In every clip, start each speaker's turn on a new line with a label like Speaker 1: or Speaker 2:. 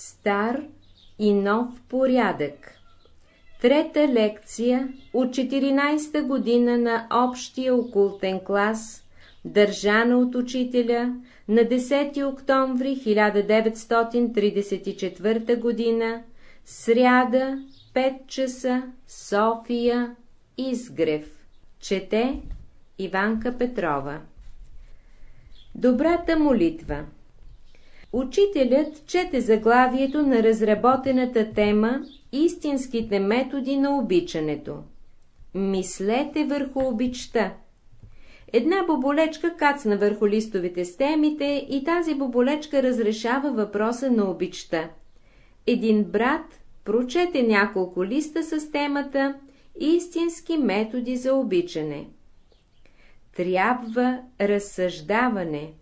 Speaker 1: Стар и нов порядък. Трета лекция от 14-та година на общия окултен клас, държана от учителя на 10 октомври 1934 година, сряда, 5 часа, София, Изгрев. Чете Иванка Петрова. Добрата молитва Учителят чете заглавието на разработената тема Истинските методи на обичането. Мислете върху обичта. Една боболечка кацна върху листовите стемите и тази боболечка разрешава въпроса на обичта. Един брат прочете няколко листа с темата Истински методи за обичане. Трябва разсъждаване.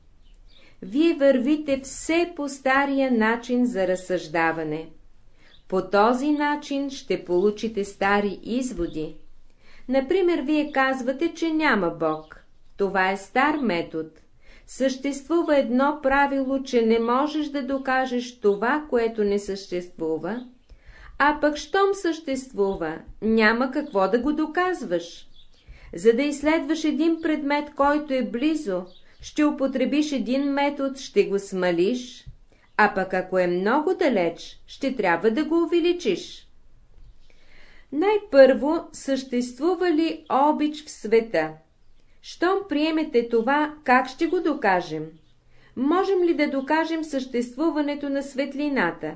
Speaker 1: Вие вървите все по стария начин за разсъждаване. По този начин ще получите стари изводи. Например, вие казвате, че няма Бог. Това е стар метод. Съществува едно правило, че не можеш да докажеш това, което не съществува, а пък щом съществува, няма какво да го доказваш. За да изследваш един предмет, който е близо, ще употребиш един метод, ще го смалиш, а пък ако е много далеч, ще трябва да го увеличиш. Най-първо, съществува ли обич в света? Щом приемете това, как ще го докажем? Можем ли да докажем съществуването на светлината?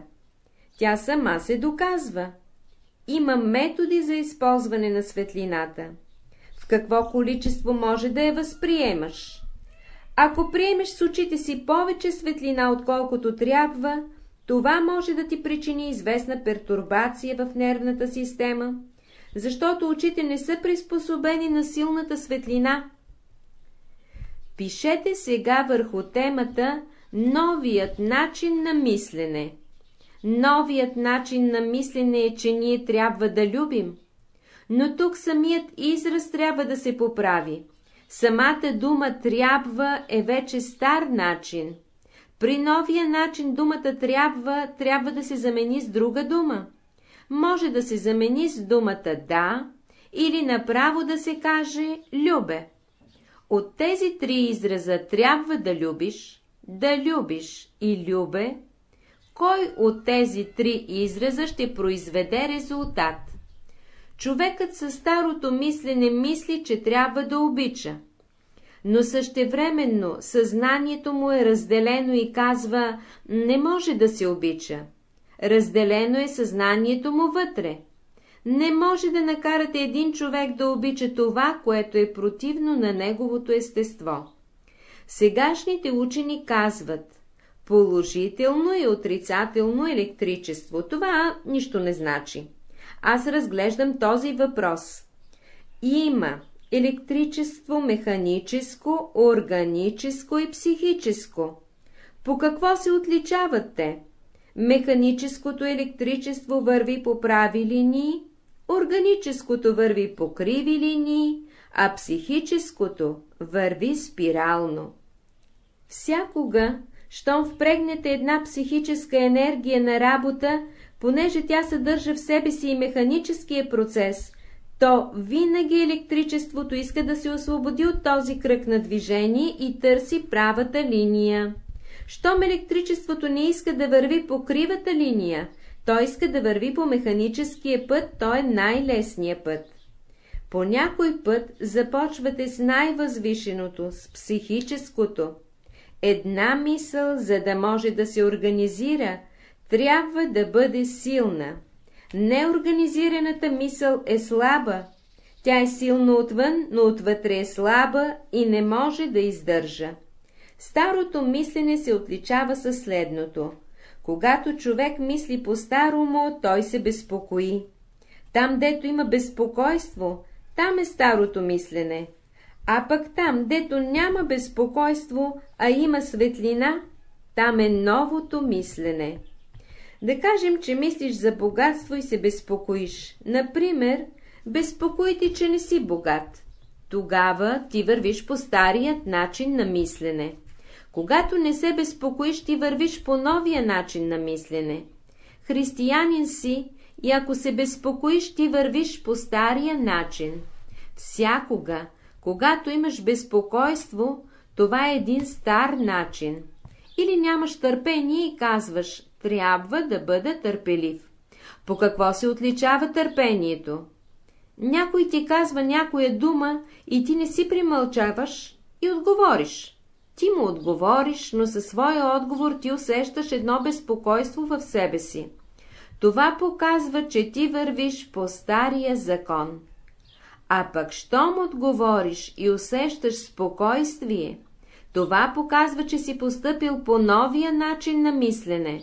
Speaker 1: Тя сама се доказва. Има методи за използване на светлината. В какво количество може да я възприемаш? Ако приемеш с очите си повече светлина, отколкото трябва, това може да ти причини известна пертурбация в нервната система, защото очите не са приспособени на силната светлина. Пишете сега върху темата новият начин на мислене. Новият начин на мислене е, че ние трябва да любим. Но тук самият израз трябва да се поправи. Самата дума трябва е вече стар начин. При новия начин думата трябва трябва да се замени с друга дума. Може да се замени с думата да или направо да се каже любе. От тези три израза трябва да любиш, да любиш и любе, кой от тези три израза ще произведе резултат? Човекът със старото мислене мисли, че трябва да обича. Но същевременно съзнанието му е разделено и казва, не може да се обича. Разделено е съзнанието му вътре. Не може да накарате един човек да обича това, което е противно на неговото естество. Сегашните учени казват, положително и отрицателно електричество. Това нищо не значи. Аз разглеждам този въпрос. Има електричество, механическо, органическо и психическо. По какво се отличават те? Механическото електричество върви по прави линии, органическото върви по криви линии, а психическото върви спирално. Всякога, щом впрегнете една психическа енергия на работа, понеже тя съдържа в себе си и механическия процес, то винаги електричеството иска да се освободи от този кръг на движение и търси правата линия. Щом електричеството не иска да върви по кривата линия, то иска да върви по механическия път, то е най-лесният път. По някой път започвате с най-възвишеното, с психическото. Една мисъл, за да може да се организира, трябва да бъде силна. Неорганизираната мисъл е слаба. Тя е силно отвън, но отвътре е слаба и не може да издържа. Старото мислене се отличава със следното. Когато човек мисли по-старому, той се безпокои. Там, дето има безпокойство, там е старото мислене. А пък там, дето няма безпокойство, а има светлина, там е новото мислене. Да кажем, че мислиш за богатство и се безпокоиш. Например, безпокои ти, че не си богат. Тогава ти вървиш по старият начин на мислене. Когато не се безпокоиш, ти вървиш по новия начин на мислене. Християнин си и ако се безпокоиш, ти вървиш по стария начин. Всякога, когато имаш безпокойство, това е един стар начин. Или нямаш търпение и казваш, трябва да бъда търпелив. По какво се отличава търпението? Някой ти казва някоя дума и ти не си примълчаваш и отговориш. Ти му отговориш, но със своя отговор ти усещаш едно безпокойство в себе си. Това показва, че ти вървиш по стария закон. А пък, щом отговориш и усещаш спокойствие, това показва, че си постъпил по новия начин на мислене.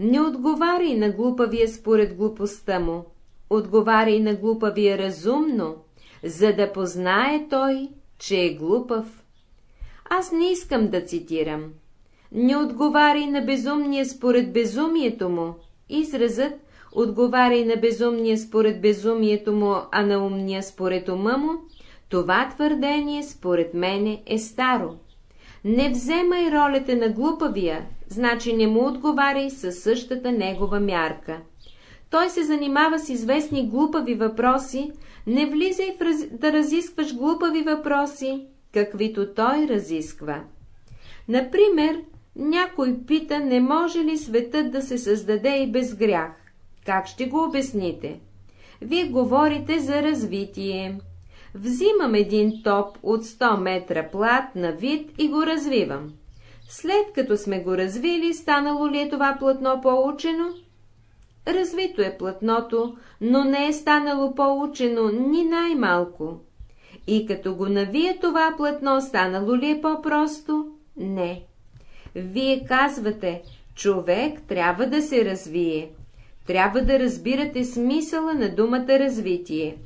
Speaker 1: Не отговаряй на глупавия според глупостта му, отговаряй на глупавия разумно, за да познае той, че е глупав. Аз не искам да цитирам. Не отговаряй на безумния според безумието му. Изразът отговаряй на безумния според безумието му, а на умния според ума му, това твърдение според мене е старо. Не вземай ролята на глупавия, значи не му отговаряй със същата негова мярка. Той се занимава с известни глупави въпроси, не влизай в раз... да разискваш глупави въпроси, каквито той разисква. Например, някой пита, не може ли светът да се създаде и без грях. Как ще го обясните? Вие говорите за развитие. Взимам един топ от 100 метра плат на вид и го развивам. След като сме го развили, станало ли е това платно по-учено? Развито е платното, но не е станало по-учено ни най-малко. И като го навие това платно, станало ли е по-просто? Не. Вие казвате, човек трябва да се развие. Трябва да разбирате смисъла на думата развитие.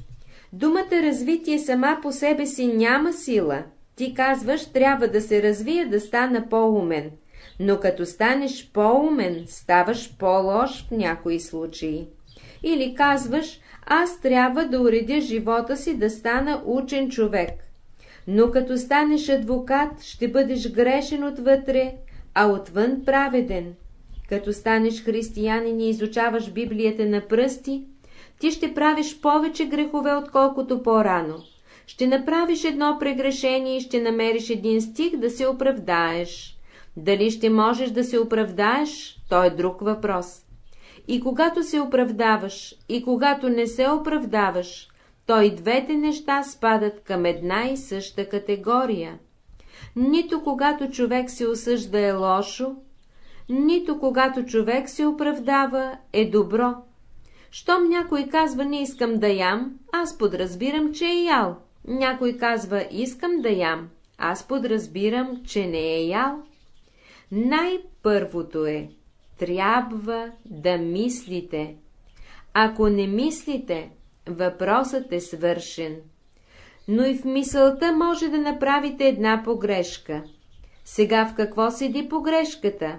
Speaker 1: Думата развитие сама по себе си няма сила. Ти казваш, трябва да се развия, да стана по-умен. Но като станеш по-умен, ставаш по-лош в някои случаи. Или казваш, аз трябва да уредя живота си да стана учен човек. Но като станеш адвокат, ще бъдеш грешен отвътре, а отвън праведен. Като станеш християнин и изучаваш Библията на пръсти, ти ще правиш повече грехове, отколкото по-рано. Ще направиш едно прегрешение и ще намериш един стих да се оправдаеш. Дали ще можеш да се оправдаеш, то е друг въпрос. И когато се оправдаваш, и когато не се оправдаваш, то и двете неща спадат към една и съща категория. Нито когато човек се осъжда е лошо, нито когато човек се оправдава е добро. Щом някой казва не искам да ям, аз подразбирам, че е ял. Някой казва искам да ям, аз подразбирам, че не е ял. Най-първото е трябва да мислите. Ако не мислите, въпросът е свършен. Но и в мисълта може да направите една погрешка. Сега в какво седи погрешката?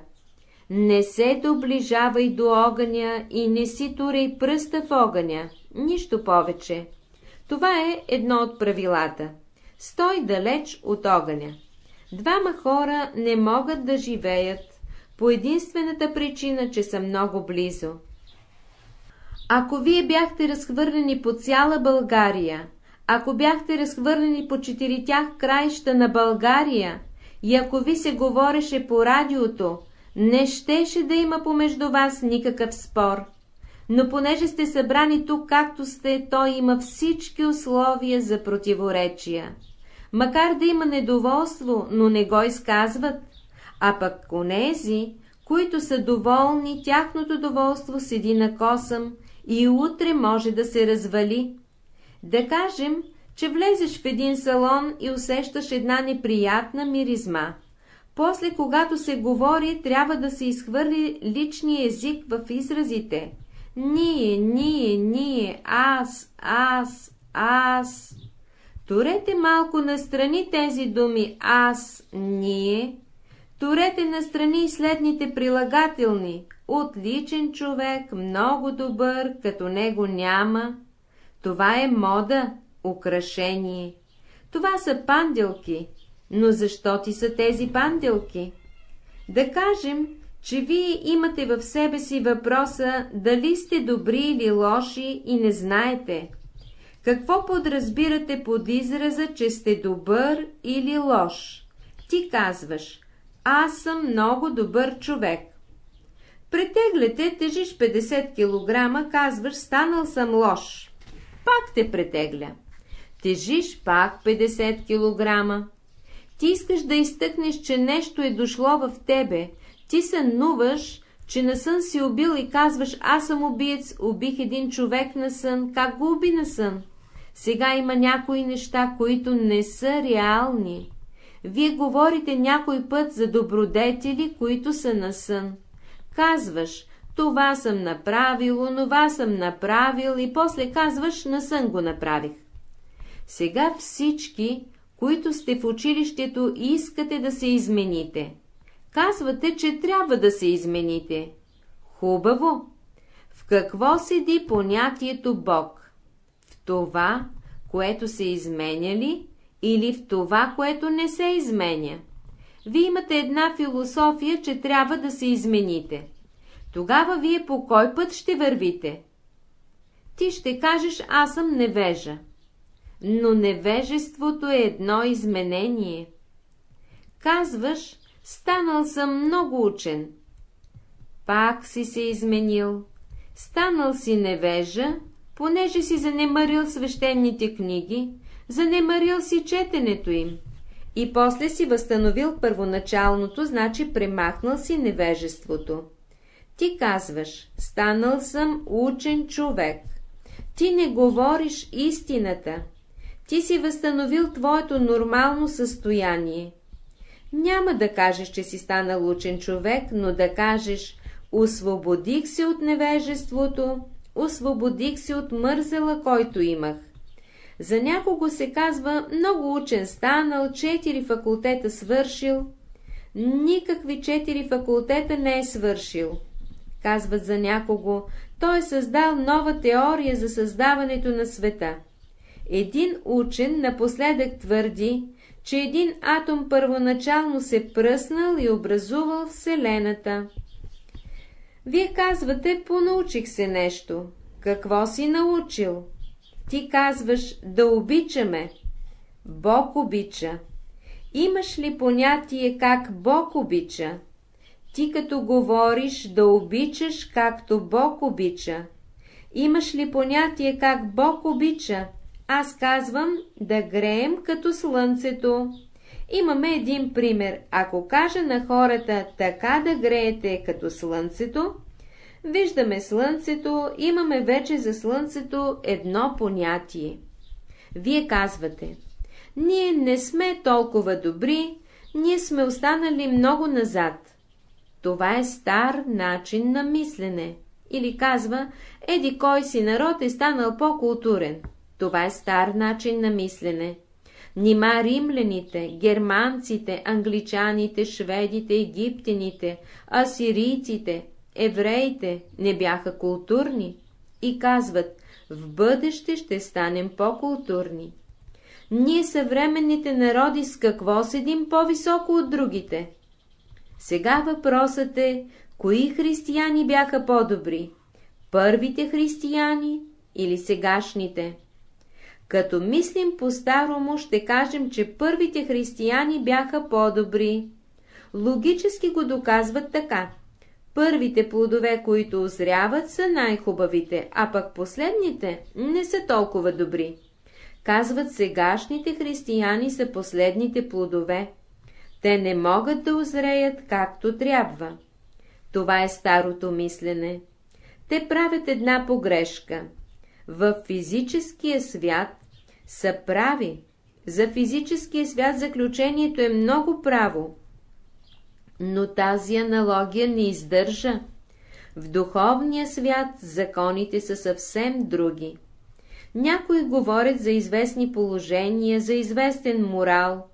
Speaker 1: Не се доближавай до огъня и не си турай пръста в огъня, нищо повече. Това е едно от правилата. Стой далеч от огъня. Двама хора не могат да живеят по единствената причина, че са много близо. Ако вие бяхте разхвърлени по цяла България, ако бяхте разхвърлени по четиритях краища на България, и ако ви се говореше по радиото, не щеше да има помежду вас никакъв спор. Но понеже сте събрани тук както сте, той има всички условия за противоречия. Макар да има недоволство, но не го изказват, а пък онези, които са доволни, тяхното доволство седи на косъм и утре може да се развали. Да кажем, че влезеш в един салон и усещаш една неприятна миризма. После, когато се говори, трябва да се изхвърли личния език в изразите. Ние, ние, ние, аз, аз, аз. Турете малко настрани тези думи аз, ние. Турете настрани следните прилагателни. Отличен човек, много добър, като него няма. Това е мода, украшение. Това са панделки. Но защо ти са тези панделки? Да кажем, че вие имате в себе си въпроса, дали сте добри или лоши и не знаете. Какво подразбирате под израза, че сте добър или лош? Ти казваш, аз съм много добър човек. Претегляте, тежиш 50 кг, казваш, станал съм лош. Пак те претегля. Тежиш пак 50 кг. Ти искаш да изтъкнеш, че нещо е дошло в тебе. Ти сънуваш, че на сън си убил и казваш, аз съм убиец, убих един човек на сън. Как го уби на сън? Сега има някои неща, които не са реални. Вие говорите някой път за добродетели, които са на сън. Казваш, това съм направил, онова съм направил и после казваш, на сън го направих. Сега всички, които сте в училището, искате да се измените. Казвате, че трябва да се измените. Хубаво. В какво седи понятието Бог? В това, което се изменя ли, или в това, което не се изменя? Вие имате една философия, че трябва да се измените. Тогава вие по кой път ще вървите? Ти ще кажеш, аз съм невежа. Но невежеството е едно изменение. Казваш, станал съм много учен. Пак си се изменил. Станал си невежа, понеже си занемарил свещените книги, занемарил си четенето им. И после си възстановил първоначалното, значи премахнал си невежеството. Ти казваш, станал съм учен човек. Ти не говориш истината. Ти си възстановил твоето нормално състояние. Няма да кажеш, че си станал учен човек, но да кажеш, освободих се от невежеството, освободих се от мързела, който имах. За някого се казва много учен станал, четири факултета свършил. Никакви четири факултета не е свършил. Казват за някого, той е създал нова теория за създаването на света. Един учен напоследък твърди, че един атом първоначално се пръснал и образувал Вселената. Вие казвате, понаучих се нещо. Какво си научил? Ти казваш да обичаме. Бог обича. Имаш ли понятие как Бог обича? Ти като говориш да обичаш, както Бог обича. Имаш ли понятие как Бог обича? Аз казвам да греем като слънцето. Имаме един пример. Ако кажа на хората така да греете като слънцето, Виждаме слънцето, имаме вече за слънцето едно понятие. Вие казвате, ние не сме толкова добри, ние сме останали много назад. Това е стар начин на мислене. Или казва, еди кой си народ е станал по-културен. Това е стар начин на мислене. Нима римляните, германците, англичаните, шведите, египтяните, асирийците, евреите не бяха културни и казват, в бъдеще ще станем по-културни. Ние съвременните народи с какво седим по-високо от другите? Сега въпросът е, кои християни бяха по-добри? Първите християни или сегашните? Като мислим по-старому, ще кажем, че първите християни бяха по-добри. Логически го доказват така. Първите плодове, които озряват, са най-хубавите, а пък последните не са толкова добри. Казват, сегашните християни са последните плодове. Те не могат да озреят както трябва. Това е старото мислене. Те правят една погрешка. В физическия свят са прави. За физическия свят заключението е много право, но тази аналогия не издържа. В духовния свят законите са съвсем други. Някои говорят за известни положения, за известен морал.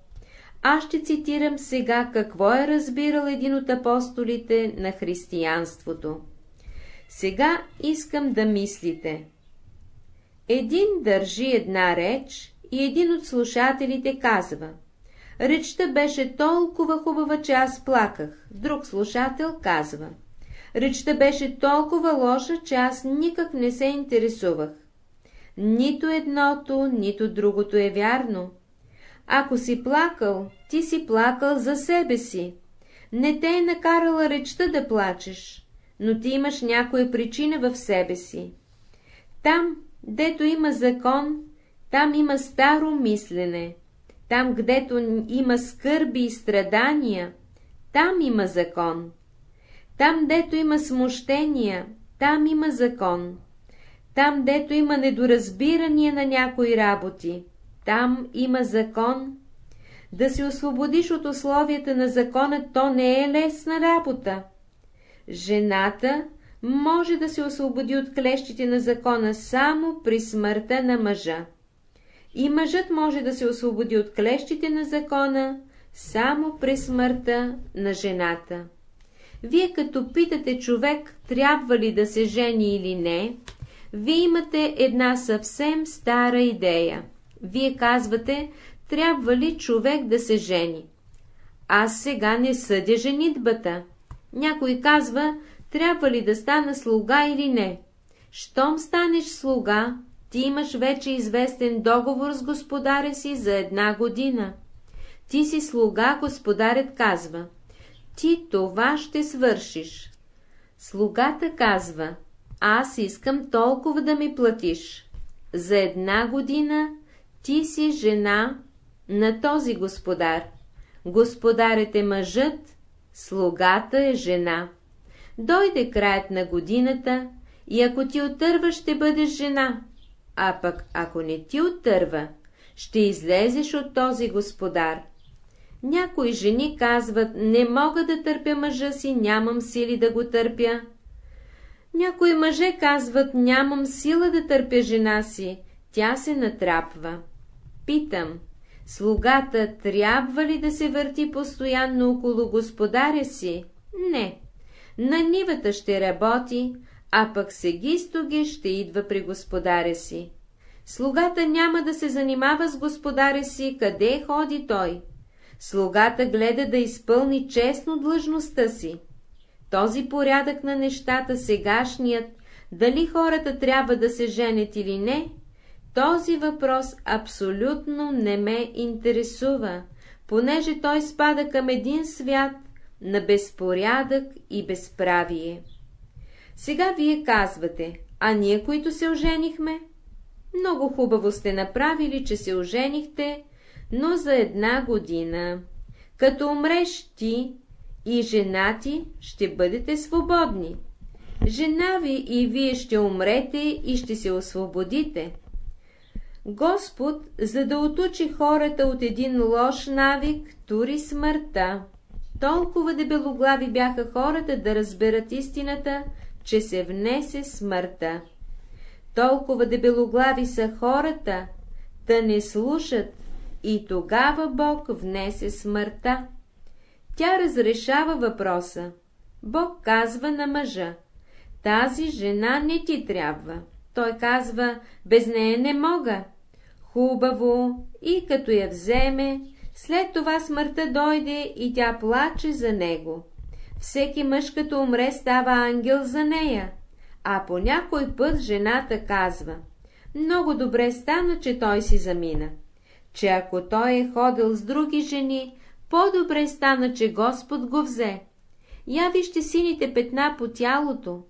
Speaker 1: Аз ще цитирам сега какво е разбирал един от апостолите на християнството. Сега искам да мислите. Един държи една реч и един от слушателите казва Речта беше толкова хубава, че аз плаках. Друг слушател казва. Речта беше толкова лоша, че аз никак не се интересувах. Нито едното, нито другото е вярно. Ако си плакал, ти си плакал за себе си. Не те е накарала речта да плачеш, но ти имаш някоя причина в себе си. Там, дето има закон, там има старо мислене. Там, гдето има скърби и страдания, там има закон. Там, дето има смущения, там има закон. Там, дето има недоразбирания на някои работи, там има закон. Да се освободиш от условията на закона, то не е лесна работа. Жената може да се освободи от клещите на закона само при смъртта на мъжа. И мъжът може да се освободи от клещите на закона само при смъртта на жената. Вие като питате човек, трябва ли да се жени или не, вие имате една съвсем стара идея. Вие казвате, трябва ли човек да се жени. Аз сега не съдя женитбата. Някой казва, трябва ли да стана слуга или не. Щом станеш слуга, ти имаш вече известен договор с господаря си за една година. Ти си слуга, господарят казва. Ти това ще свършиш. Слугата казва, аз искам толкова да ми платиш. За една година ти си жена на този господар. Господарят е мъжът, слугата е жена. Дойде краят на годината и ако ти отърва, ще бъдеш жена, а пък ако не ти отърва, ще излезеш от този господар. Някои жени казват, не мога да търпя мъжа си, нямам сили да го търпя. Някои мъже казват, нямам сила да търпя жена си, тя се натрапва. Питам, слугата трябва ли да се върти постоянно около господаря си? Не. На нивата ще работи, а пък сегистоги ще идва при господаря си. Слугата няма да се занимава с господаря си, къде ходи той. Слугата гледа да изпълни честно длъжността си. Този порядък на нещата, сегашният, дали хората трябва да се женят или не, този въпрос абсолютно не ме интересува, понеже той спада към един свят на безпорядък и безправие. Сега вие казвате, а ние, които се оженихме? Много хубаво сте направили, че се оженихте, но за една година. Като умреш ти и жена ти, ще бъдете свободни. Жена ви и вие ще умрете и ще се освободите. Господ, за да отучи хората от един лош навик, тури смъртта. Толкова дебелоглави бяха хората да разберат истината, че се внесе смъртта. Толкова дебелоглави са хората, да не слушат, и тогава Бог внесе смъртта. Тя разрешава въпроса. Бог казва на мъжа, тази жена не ти трябва. Той казва, без нея не мога. Хубаво, и като я вземе, след това смъртта дойде и тя плаче за него. Всеки мъж като умре става ангел за нея, а по някой път жената казва, много добре стана, че той си замина, че ако той е ходил с други жени, по-добре стана, че Господ го взе. Я вижте сините петна по тялото.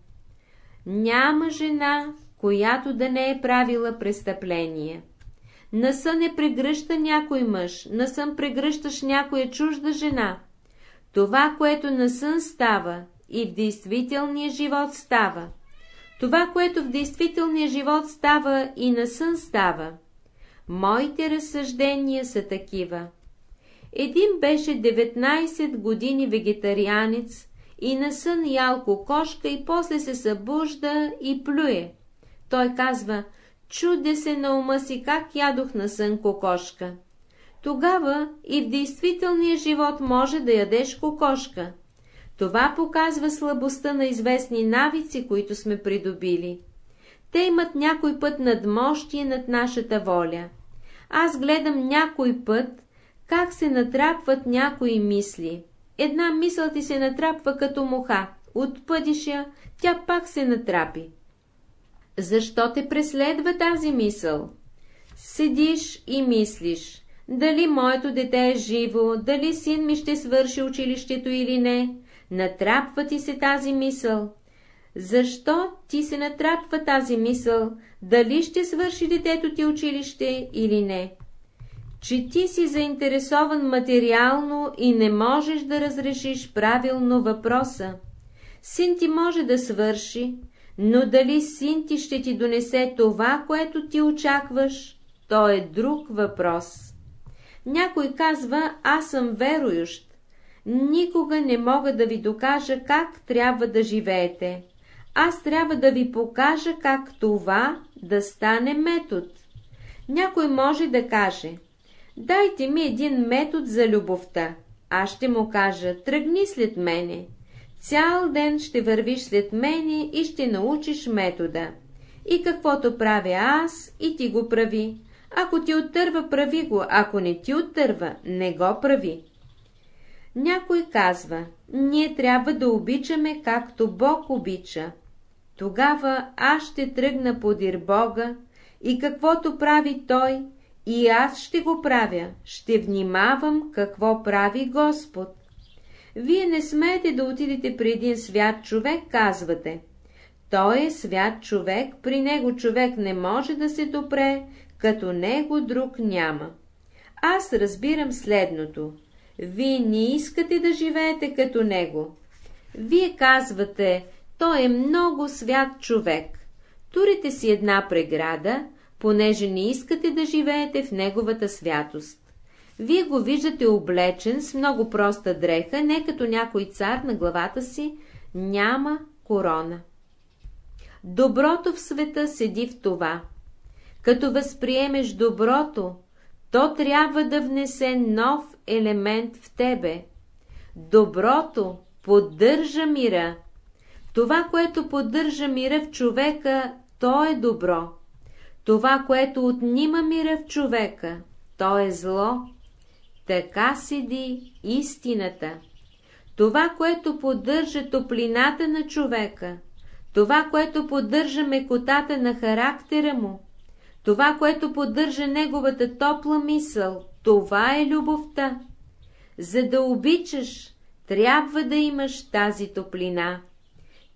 Speaker 1: Няма жена, която да не е правила престъпление. На сън не прегръща някой мъж, на сън прегръщаш някоя чужда жена. Това, което на сън става и в действителния живот става. Това, което в действителния живот става и на сън става. Моите разсъждения са такива. Един беше 19 години вегетарианец и на сън ял кокошка и после се събужда и плюе. Той казва, чуде се на ума си как ядох на сън кокошка. Тогава и в действителния живот може да ядеш кокошка. Това показва слабостта на известни навици, които сме придобили. Те имат някой път надмощие над нашата воля. Аз гледам някой път как се натрапват някои мисли. Една мисъл ти се натрапва като муха, отпъдиш я, тя пак се натрапи. Защо те преследва тази мисъл? Седиш и мислиш, дали моето дете е живо, дали син ми ще свърши училището или не, натрапва ти се тази мисъл. Защо ти се натрапва тази мисъл, дали ще свърши детето ти училище или не? Че ти си заинтересован материално и не можеш да разрешиш правилно въпроса. Син ти може да свърши, но дали син ти ще ти донесе това, което ти очакваш, то е друг въпрос. Някой казва, аз съм верующ. Никога не мога да ви докажа как трябва да живеете. Аз трябва да ви покажа как това да стане метод. Някой може да каже, дайте ми един метод за любовта. Аз ще му кажа, тръгни след мене. Цял ден ще вървиш след мене и ще научиш метода. И каквото правя аз, и ти го прави. Ако ти оттърва, прави го, ако не ти оттърва, не го прави. Някой казва, ние трябва да обичаме, както Бог обича. Тогава аз ще тръгна подир Бога и каквото прави Той, и аз ще го правя, ще внимавам какво прави Господ. Вие не смеете да отидете при един свят човек, казвате. Той е свят човек, при него човек не може да се допре, като него друг няма. Аз разбирам следното. Вие не искате да живеете като него. Вие казвате, той е много свят човек. Турите си една преграда, понеже не искате да живеете в неговата святост. Вие го виждате облечен с много проста дреха, не като някой цар на главата си, няма корона. Доброто в света седи в това. Като възприемеш доброто, то трябва да внесе нов елемент в тебе. Доброто поддържа мира. Това, което поддържа мира в човека, то е добро. Това, което отнима мира в човека, то е зло. Така седи истината. Това, което поддържа топлината на човека, това, което поддържа мекотата на характера му, това, което поддържа неговата топла мисъл, това е любовта. За да обичаш, трябва да имаш тази топлина.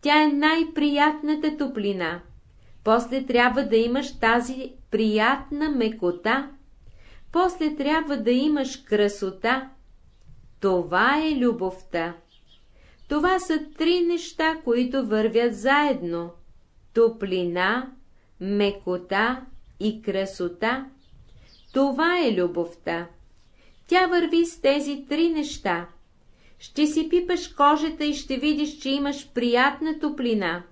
Speaker 1: Тя е най-приятната топлина. После трябва да имаш тази приятна мекота. После трябва да имаш красота. Това е любовта. Това са три неща, които вървят заедно. Топлина, мекота и красота. Това е любовта. Тя върви с тези три неща. Ще си пипаш кожата и ще видиш, че имаш приятна топлина.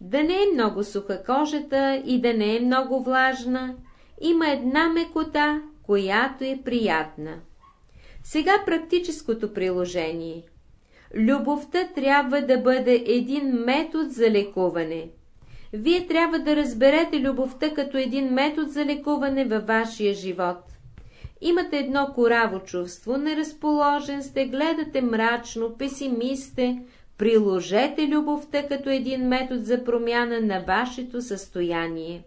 Speaker 1: Да не е много суха кожата и да не е много влажна, има една мекота, която е приятна. Сега практическото приложение. Любовта трябва да бъде един метод за лекуване. Вие трябва да разберете любовта като един метод за лекуване във вашия живот. Имате едно кораво чувство, неразположен сте, гледате мрачно, песимисте, приложете любовта като един метод за промяна на вашето състояние.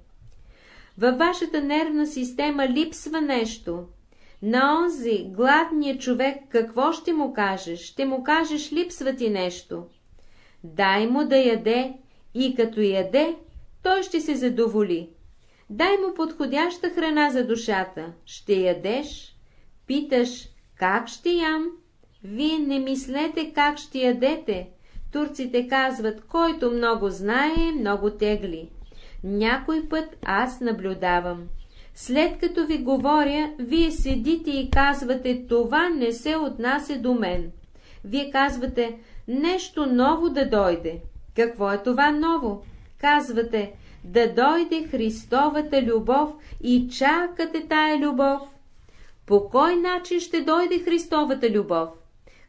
Speaker 1: Във вашата нервна система липсва нещо. На онзи, гладния човек, какво ще му кажеш? Ще му кажеш, липсва ти нещо. Дай му да яде и като яде, той ще се задоволи. Дай му подходяща храна за душата. Ще ядеш? Питаш, как ще ям? Вие не мислете как ще ядете. Турците казват, който много знае, много тегли. Някой път аз наблюдавам. След като ви говоря, вие седите и казвате, това не се отнася до мен. Вие казвате, нещо ново да дойде. Какво е това ново? Казвате, да дойде Христовата любов и чакате тая любов. По кой начин ще дойде Христовата любов?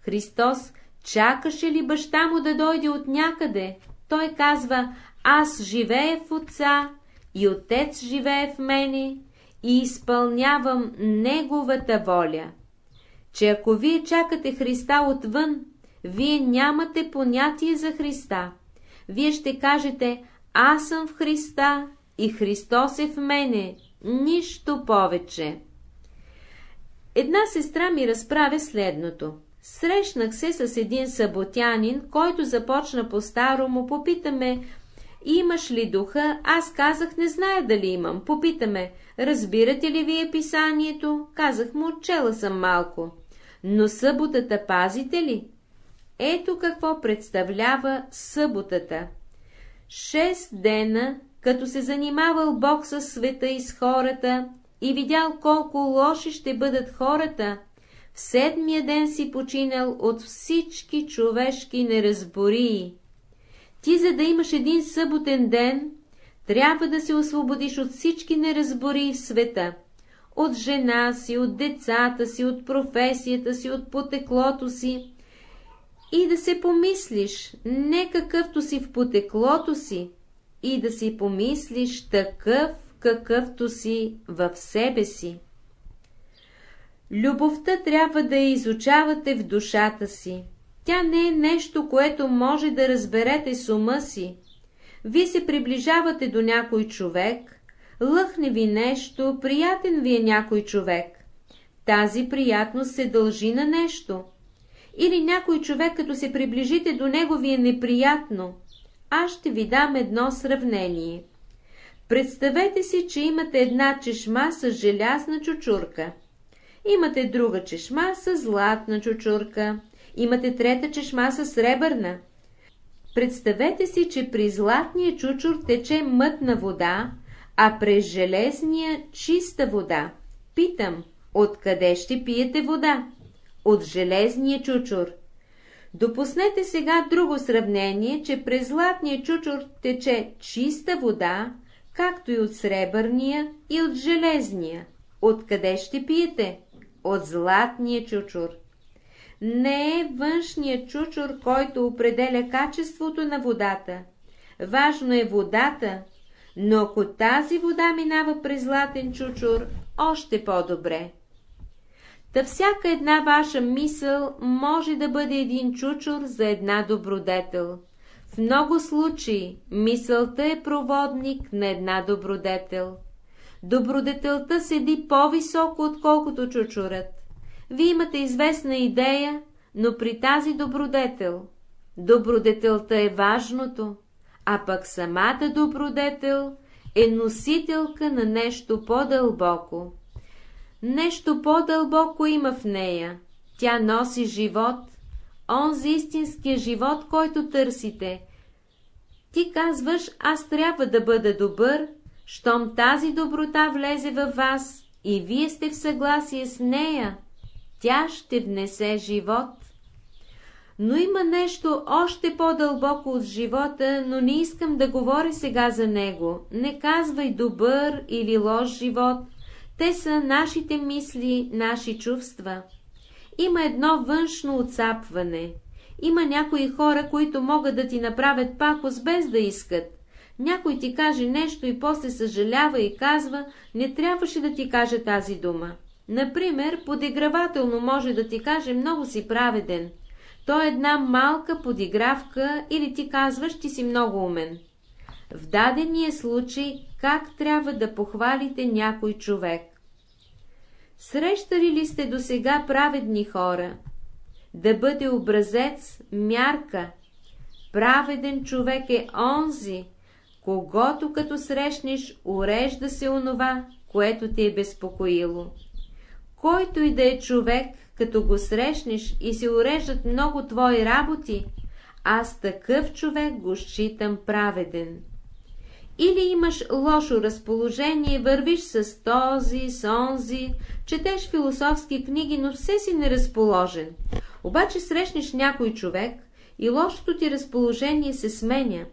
Speaker 1: Христос чакаше ли баща му да дойде от някъде? Той казва, аз живея в Отца и Отец живее в мене и изпълнявам Неговата воля. че ако вие чакате Христа отвън, вие нямате понятие за Христа. Вие ще кажете, аз съм в Христа и Христос е в мене, нищо повече. Една сестра ми разправя следното. Срещнах се с един саботянин, който започна по-старому, попитаме, имаш ли духа? Аз казах, не зная дали имам. Попитаме, разбирате ли вие писанието? Казах му, чела съм малко. Но съботата пазите ли? Ето какво представлява съботата. Шест дена, като се занимавал Бог със света и с хората, и видял колко лоши ще бъдат хората, в седмия ден си починал от всички човешки неразбории. Ти, за да имаш един съботен ден, трябва да се освободиш от всички неразбории в света, от жена си, от децата си, от професията си, от потеклото си, и да се помислиш, не какъвто си в потеклото си, и да си помислиш такъв, какъвто си в себе си. Любовта трябва да я изучавате в душата си. Тя не е нещо, което може да разберете с ума си. Вие се приближавате до някой човек, лъхне ви нещо, приятен ви е някой човек. Тази приятност се дължи на нещо. Или някой човек, като се приближите до него, ви е неприятно. Аз ще ви дам едно сравнение. Представете си, че имате една чешма с желязна чучурка. Имате друга чешма с златна чучурка. Имате трета чешма с сребърна. Представете си, че при златния чучур тече мътна вода, а през железния чиста вода. Питам, откъде ще пиете вода? От железния чучур. Допуснете сега друго сравнение, че през златния чучур тече чиста вода, както и от сребърния и от железния. Откъде ще пиете? От златния чучур. Не е външният чучур, който определя качеството на водата. Важно е водата, но ако тази вода минава през златен чучур, още по-добре. Та всяка една ваша мисъл може да бъде един чучур за една добродетел. В много случаи мисълта е проводник на една добродетел. Добродетелта седи по-високо, отколкото чучурът. Вие имате известна идея, но при тази добродетел. Добродетелта е важното, а пък самата добродетел е носителка на нещо по-дълбоко. Нещо по-дълбоко има в нея. Тя носи живот, онзи истинския живот, който търсите. Ти казваш, аз трябва да бъда добър, щом тази доброта влезе във вас и вие сте в съгласие с нея, тя ще внесе живот. Но има нещо още по-дълбоко от живота, но не искам да говоря сега за него. Не казвай добър или лош живот. Те са нашите мисли, наши чувства. Има едно външно отцапване. Има някои хора, които могат да ти направят пакост без да искат. Някой ти каже нещо и после съжалява и казва, не трябваше да ти каже тази дума. Например, подигравателно може да ти каже много си праведен. То е една малка подигравка или ти казваш, ти си много умен. В дадения случай как трябва да похвалите някой човек? Срещали ли сте до сега праведни хора? Да бъде образец, мярка. Праведен човек е онзи, когато като срещнеш, урежда се онова, което те е безпокоило. Който и да е човек, като го срещнеш и се уреждат много твои работи, аз такъв човек го считам праведен. Или имаш лошо разположение, вървиш с този, с онзи, четеш философски книги, но все си неразположен. Обаче срещнеш някой човек и лошото ти разположение се сменя.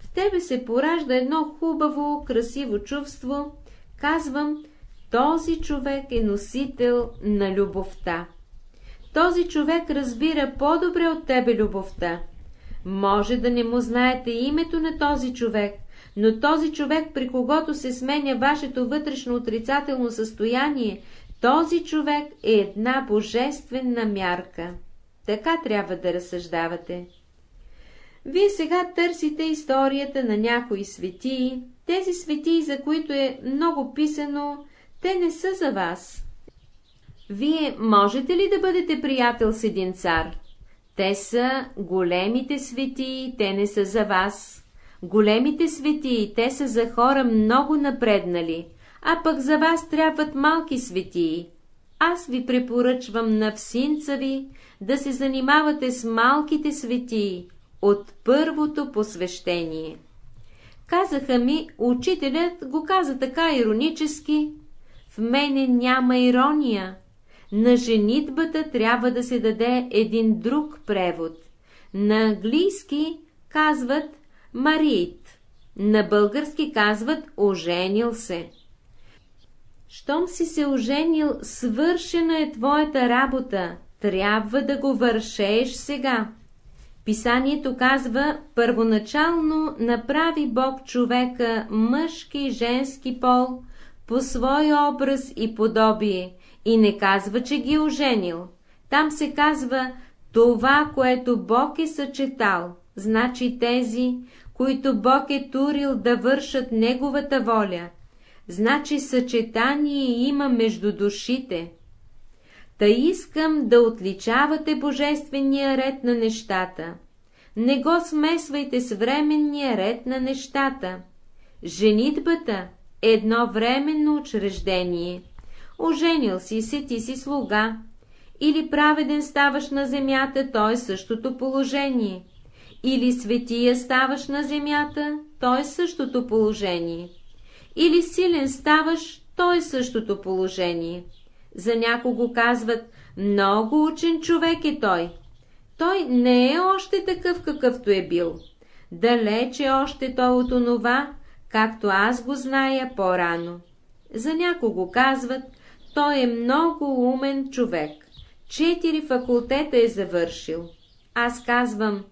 Speaker 1: В тебе се поражда едно хубаво, красиво чувство. Казвам, този човек е носител на любовта. Този човек разбира по-добре от тебе любовта. Може да не му знаете името на този човек, но този човек, при когото се сменя вашето вътрешно отрицателно състояние, този човек е една божествена мярка. Така трябва да разсъждавате. Вие сега търсите историята на някои светии, тези светии, за които е много писано, те не са за вас. Вие можете ли да бъдете приятел с един цар? Те са големите светии, те не са за вас. Големите светии, те са за хора много напреднали, а пък за вас трябват малки светии. Аз ви препоръчвам на всинца ви да се занимавате с малките светии от първото посвещение. Казаха ми, учителят го каза така иронически, в мене няма ирония. На женитбата трябва да се даде един друг превод. На английски казват Марит, на български казват оженил се. Щом си се оженил, свършена е твоята работа, трябва да го вършеш сега. Писанието казва, първоначално направи Бог човека мъжки и женски пол по свой образ и подобие и не казва, че ги е оженил. Там се казва това, което Бог е съчетал, значи тези, които Бог е турил да вършат Неговата воля, значи съчетание има между душите. Та искам да отличавате божествения ред на нещата. Не го смесвайте с временния ред на нещата. Женитбата едно временно учреждение. Оженил си се, ти си слуга. Или праведен ставаш на земята, то е същото положение. Или светия ставаш на земята, то е същото положение. Или силен ставаш, то е същото положение. За някого казват, много учен човек е той. Той не е още такъв, какъвто е бил. Далече още той от онова, както аз го зная по-рано. За някого казват, той е много умен човек. Четири факултета е завършил. Аз казвам,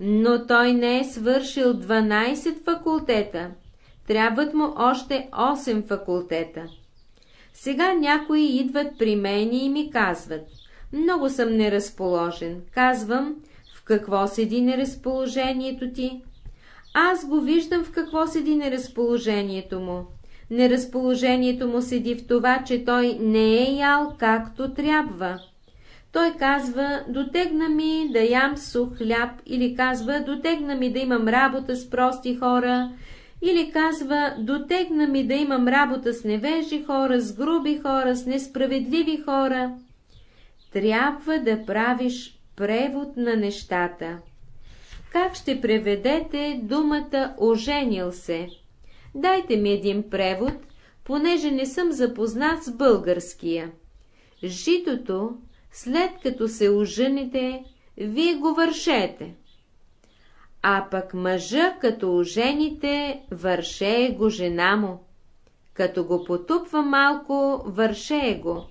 Speaker 1: но той не е свършил 12 факултета. Трябват му още 8 факултета. Сега някои идват при мен и ми казват, много съм неразположен. Казвам, в какво седи неразположението ти? Аз го виждам в какво седи неразположението му. Неразположението му седи в това, че той не е ял както трябва. Той казва, дотегна ми да ям сух хляб, или казва, дотегна ми да имам работа с прости хора, или казва, дотегна ми да имам работа с невежи хора, с груби хора, с несправедливи хора. Трябва да правиш превод на нещата. Как ще преведете думата «оженил се»? Дайте ми един превод, понеже не съм запознат с българския. Житото, след като се ожените, вие го вършете. А пък мъжа, като ожените, вършее го жена му. Като го потупва малко, вършее го.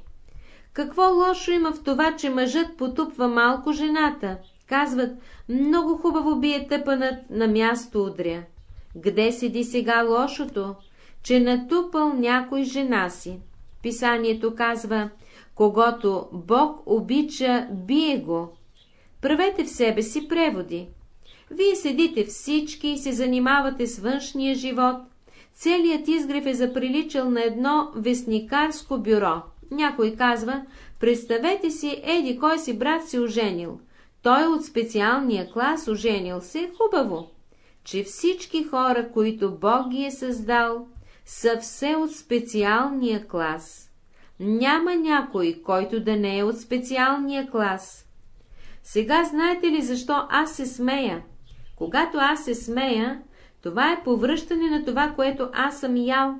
Speaker 1: Какво лошо има в това, че мъжът потупва малко жената? Казват, много хубаво бие тъпанът на място удря. Где седи сега лошото? Че натупал някой жена си. Писанието казва, когато Бог обича, бие го. Правете в себе си преводи. Вие седите всички и се занимавате с външния живот. Целият изгрев е заприличал на едно вестникарско бюро. Някой казва, представете си, еди кой си брат си оженил. Той от специалния клас оженил се, хубаво, че всички хора, които Бог ги е създал, са все от специалния клас. Няма някой, който да не е от специалния клас. Сега знаете ли защо аз се смея? Когато аз се смея, това е повръщане на това, което аз съм ял.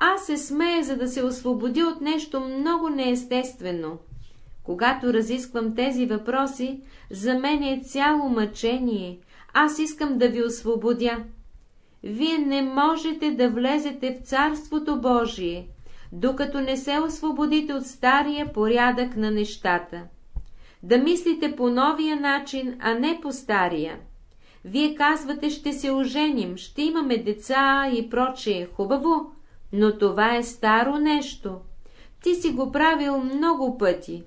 Speaker 1: Аз се смея, за да се освободи от нещо много неестествено. Когато разисквам тези въпроси, за мен е цяло мъчение. Аз искам да ви освободя. Вие не можете да влезете в Царството Божие, докато не се освободите от стария порядък на нещата. Да мислите по новия начин, а не по стария. Вие казвате, ще се оженим, ще имаме деца и прочее. Хубаво, но това е старо нещо. Ти си го правил много пъти.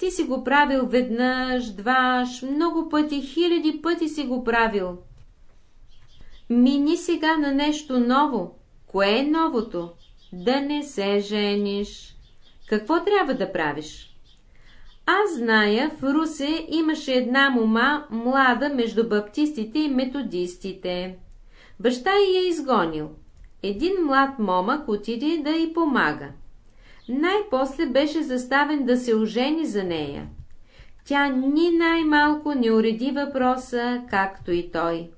Speaker 1: Ти си го правил веднъж, дваш, много пъти, хиляди пъти си го правил. Мини сега на нещо ново. Кое е новото? Да не се жениш. Какво трябва да правиш? Аз зная, в Русе имаше една мома, млада между баптистите и методистите. Баща й е изгонил. Един млад момък отиде да й помага. Най-после беше заставен да се ожени за нея. Тя ни най-малко не уреди въпроса, както и той.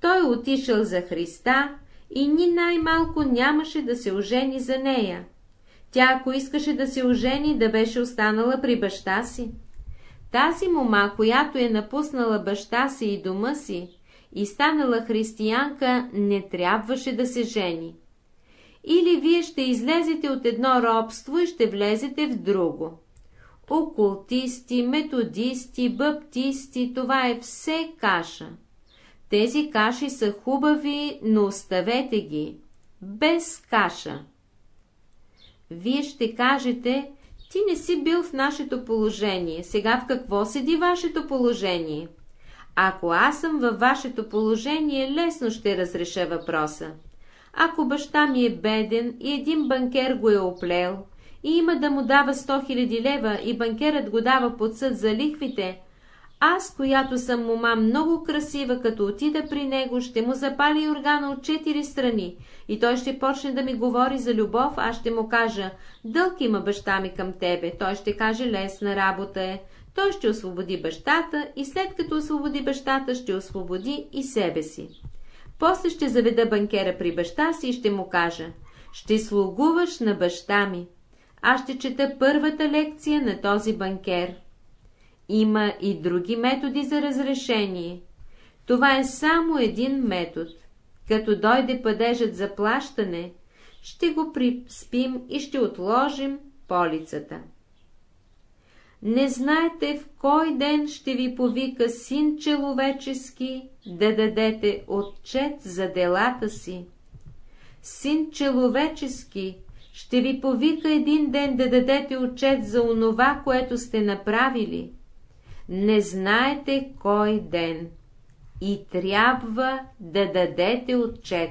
Speaker 1: Той отишъл за Христа и ни най-малко нямаше да се ожени за нея. Тя, ако искаше да се ожени, да беше останала при баща си. Тази мома, която е напуснала баща си и дома си и станала християнка, не трябваше да се жени. Или вие ще излезете от едно робство и ще влезете в друго. Окултисти, методисти, баптисти, това е все каша. Тези каши са хубави, но оставете ги. Без каша. Вие ще кажете, ти не си бил в нашето положение, сега в какво седи вашето положение? Ако аз съм във вашето положение, лесно ще разреша въпроса. Ако баща ми е беден и един банкер го е оплел и има да му дава 100 000 лева и банкерът го дава под съд за лихвите, аз, която съм мома много красива, като отида при него, ще му запали органа от четири страни и той ще почне да ми говори за любов, аз ще му кажа, дълг има баща ми към тебе, той ще каже лесна работа е, той ще освободи бащата и след като освободи бащата, ще освободи и себе си. После ще заведа банкера при баща си и ще му кажа, ще слугуваш на баща ми. Аз ще чета първата лекция на този банкер. Има и други методи за разрешение. Това е само един метод. Като дойде падежът за плащане, ще го приспим и ще отложим полицата. Не знаете в кой ден ще ви повика син человечески да дадете отчет за делата си. Син человечески ще ви повика един ден да дадете отчет за онова, което сте направили не знаете кой ден и трябва да дадете отчет.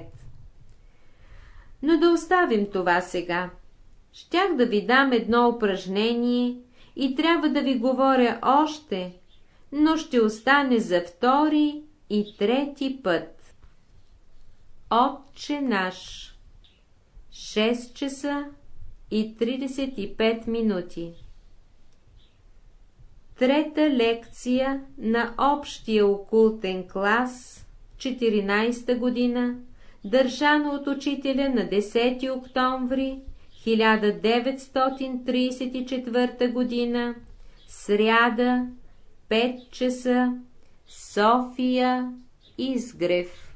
Speaker 1: Но да оставим това сега. Щях да ви дам едно упражнение и трябва да ви говоря още, но ще остане за втори и трети път. Отче наш 6 часа и 35 минути Трета лекция на общия окултен клас, 14 година, държана от учителя на 10 октомври 1934 година, сряда, 5 часа, София, Изгрев.